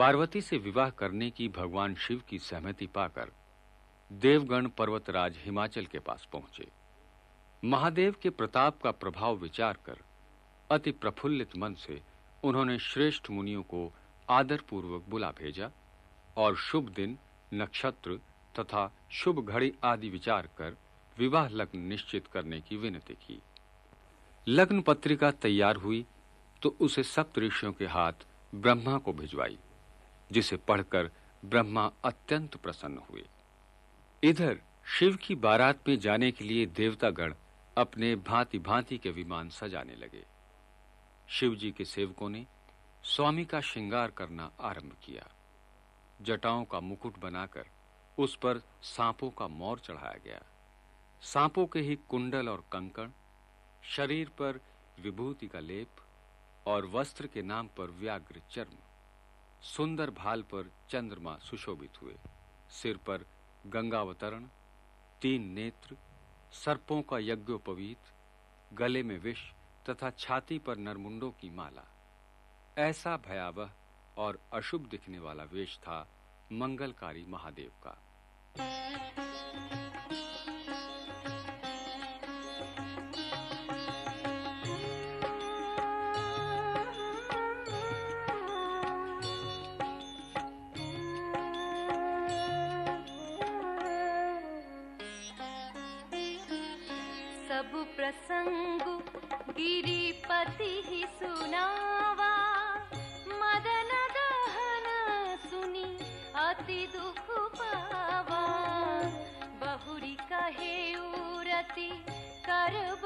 पार्वती से विवाह करने की भगवान शिव की सहमति पाकर देवगण पर्वतराज हिमाचल के पास पहुँचे। महादेव के प्रताप का प्रभाव विचार कर अति प्रफुल्लित मन से उन्होंने श्रेष्ठ मुनियों को आदर पूर्वक बुला भेजा और शुभ दिन, नक्षत्र तथा शुभ घड़ी आदि विचार कर विवाह लग्न निश्चित करने की विनती की। लग्न पत्रिका तैयार हुई तो उसे सप्त ऋषियों के हाथ ब्रह्मा को भिजवाई। जिसे पढ़कर ब्रह्मा अत्यंत प्रसन्न हुए। इधर, शिव की बारात में जाने के लिए देवतागण अपने भांति-भांति के विमान सजाने लगे। शिव जी के सेवकों ने स्वामी का श्रृंगार करना आरंभ किया। जटाओं का मुकुट बनाकर उस पर सांपों का मोर चढ़ाया गया। सांपों के ही कुंडल और कंकण, शरीर पर विभूति का लेप और वस्त्र के नाम पर व्याघ्र चर्म। सुंदर भाल पर चंद्रमा सुशोभित हुए। सिर पर गंगावतरण, तीन नेत्र, सर्पों का यज्ञोपवीत, गले में विष तथा छाती पर नरमुंडों की माला। ऐसा भयावह और अशुभ दिखने वाला वेश था मंगलकारी महादेव का। सब प्रसंग गिरिपति सुनावा। मदन दहन सुनी अति दुख बहुरी कहे उरति कर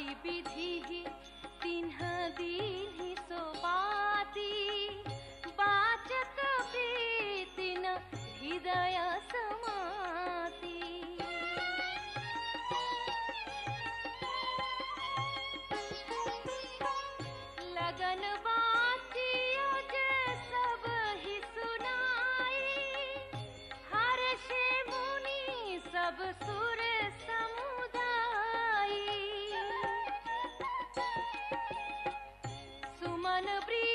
जाई विधि तिन्ह दीन्हि सोपाती। बाचक प्रीतिन हृदय समाती। लगन மனபிரிய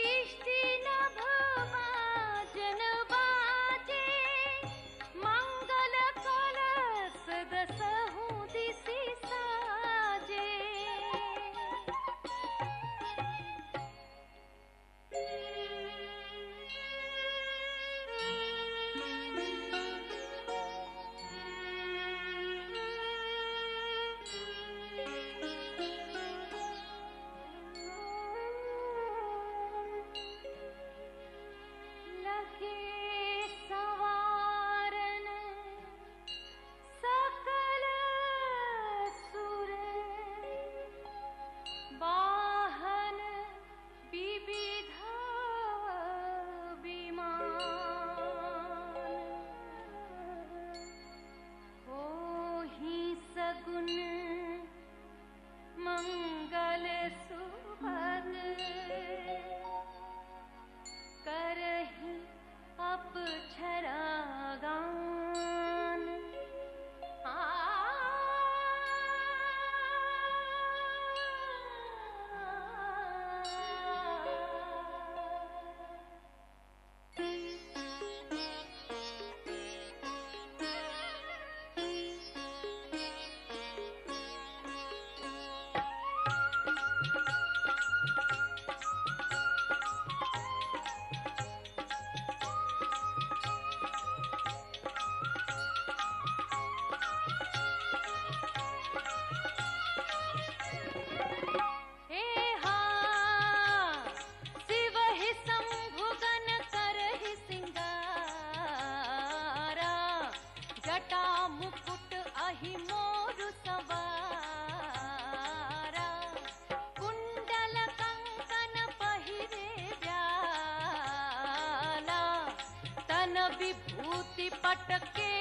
विभूति पटके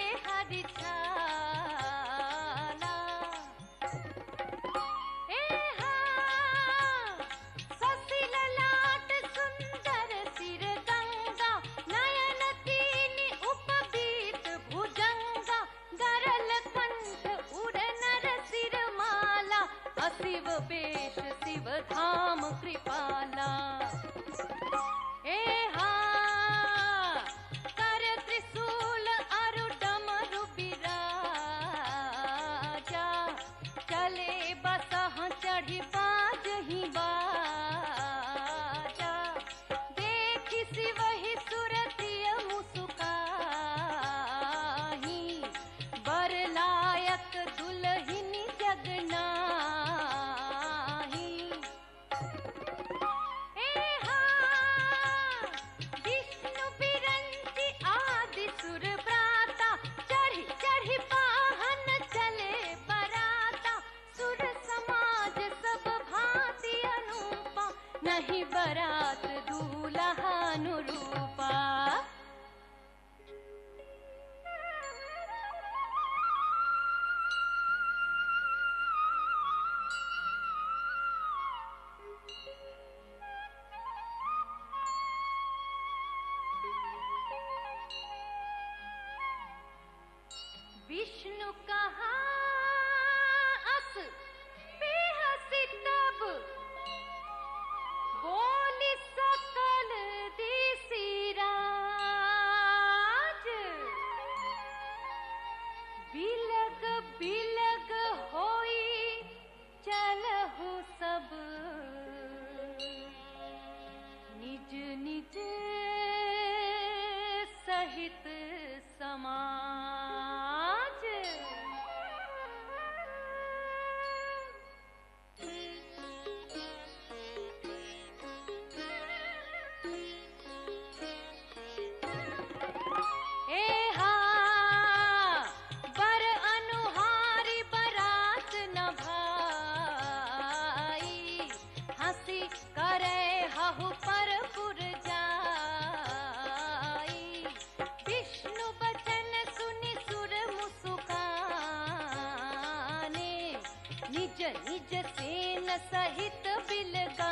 सेन सहित बिलगाने।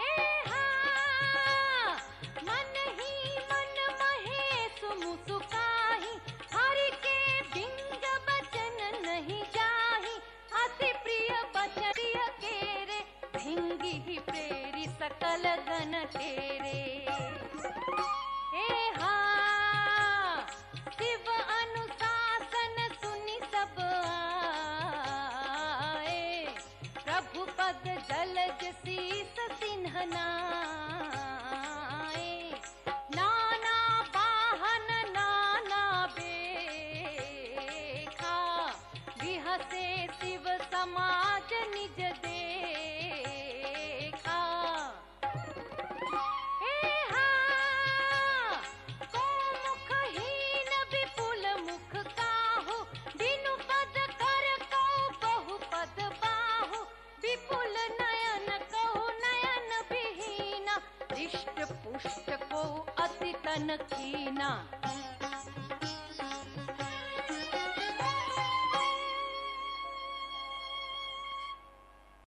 हे हा मन ही मन महे सु हरि बचन नहीं जाही अति प्रिय बहरे भिंगी ही प्रेरी सकल नखीना